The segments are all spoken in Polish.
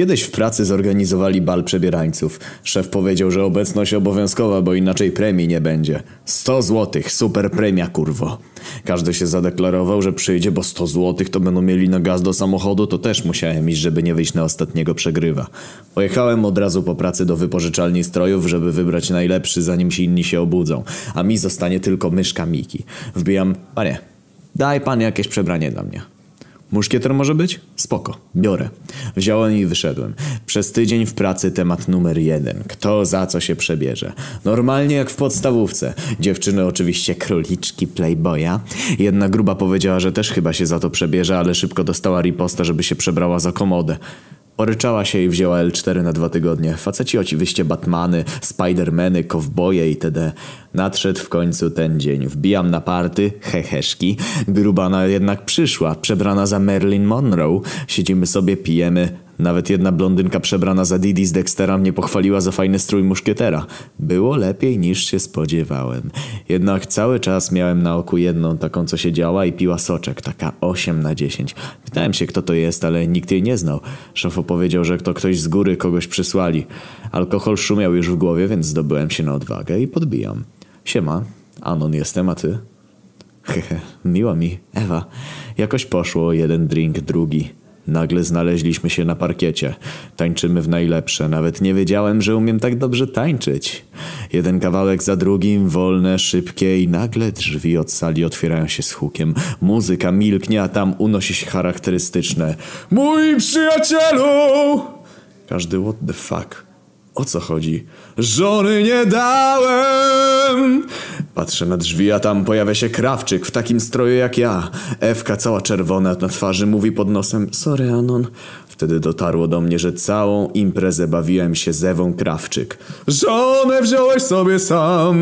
Kiedyś w pracy zorganizowali bal przebierańców. Szef powiedział, że obecność obowiązkowa, bo inaczej premii nie będzie. 100 złotych, super premia, kurwo. Każdy się zadeklarował, że przyjdzie, bo 100 złotych to będą mieli na gaz do samochodu, to też musiałem iść, żeby nie wyjść na ostatniego przegrywa. Pojechałem od razu po pracy do wypożyczalni strojów, żeby wybrać najlepszy, zanim się inni się obudzą. A mi zostanie tylko myszka Miki. Wbijam, panie, daj pan jakieś przebranie dla mnie. Muszkieter może być? Spoko, biorę. Wziąłem i wyszedłem. Przez tydzień w pracy temat numer jeden. Kto za co się przebierze. Normalnie jak w podstawówce. Dziewczyny oczywiście króliczki playboya. Jedna gruba powiedziała, że też chyba się za to przebierze, ale szybko dostała riposta, żeby się przebrała za komodę. Poryczała się i wzięła L4 na dwa tygodnie. Faceci oczywiście Batmany, Spidermany, kowboje itd. Nadszedł w końcu ten dzień. Wbijam na party, heheszki. Grubana jednak przyszła, przebrana za Marilyn Monroe. Siedzimy sobie, pijemy. Nawet jedna blondynka przebrana za Didi z Dextera mnie pochwaliła za fajny strój muszkietera. Było lepiej niż się spodziewałem. Jednak cały czas miałem na oku jedną taką, co siedziała i piła soczek, taka 8 na 10. Pytałem się, kto to jest, ale nikt jej nie znał. Szef opowiedział, że to ktoś z góry kogoś przysłali. Alkohol szumiał już w głowie, więc zdobyłem się na odwagę i podbijam. Siema, Anon jestem, a ty? Hehe, miło mi, Ewa. Jakoś poszło, jeden drink, drugi. Nagle znaleźliśmy się na parkiecie. Tańczymy w najlepsze. Nawet nie wiedziałem, że umiem tak dobrze tańczyć. Jeden kawałek za drugim, wolne, szybkie i nagle drzwi od sali otwierają się z hukiem. Muzyka milknie, a tam unosi się charakterystyczne Mój przyjacielu! Każdy what the fuck? O co chodzi? Żony nie dałem! Patrzę na drzwi, a tam pojawia się krawczyk w takim stroju jak ja. Ewka cała czerwona na twarzy mówi pod nosem Sorry Anon. Wtedy dotarło do mnie, że całą imprezę bawiłem się z Ewą Krawczyk. Żonę wziąłeś sobie sam.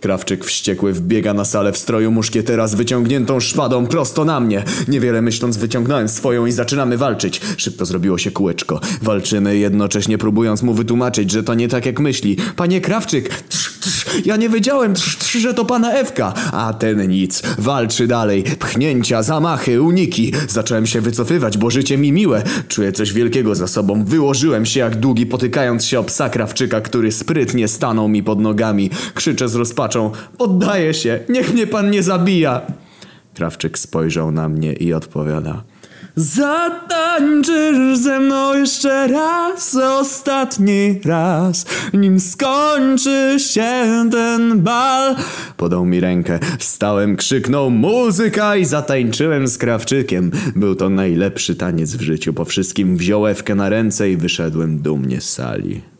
Krawczyk wściekły wbiega na salę w stroju muszkietera z wyciągniętą szpadą prosto na mnie. Niewiele myśląc wyciągnąłem swoją i zaczynamy walczyć. Szybko zrobiło się kółeczko. Walczymy jednocześnie próbując mu wytłumaczyć, że to nie tak jak myśli. Panie Krawczyk, trz, ja nie wiedziałem, trz, trz, że to pana Ewka. A ten nic. Walczy dalej. Pchnięcia, zamachy, uniki. Zacząłem się wycofywać, bo życie mi miłe. Czuję coś wielkiego za sobą. Wyłożyłem się jak długi, potykając się o psa Krawczyka, który sprytnie stanął mi pod nogami. Krzyczę z rozpaczą. Poddaję się. Niech mnie pan nie zabija. Krawczyk spojrzał na mnie i odpowiada. Zatańczysz ze mną jeszcze raz, ostatni raz, nim skończy się ten bal. Podał mi rękę, wstałem, krzyknął muzyka i zatańczyłem z Krawczykiem. Był to najlepszy taniec w życiu. Po wszystkim wziął Ewkę na ręce i wyszedłem dumnie z sali.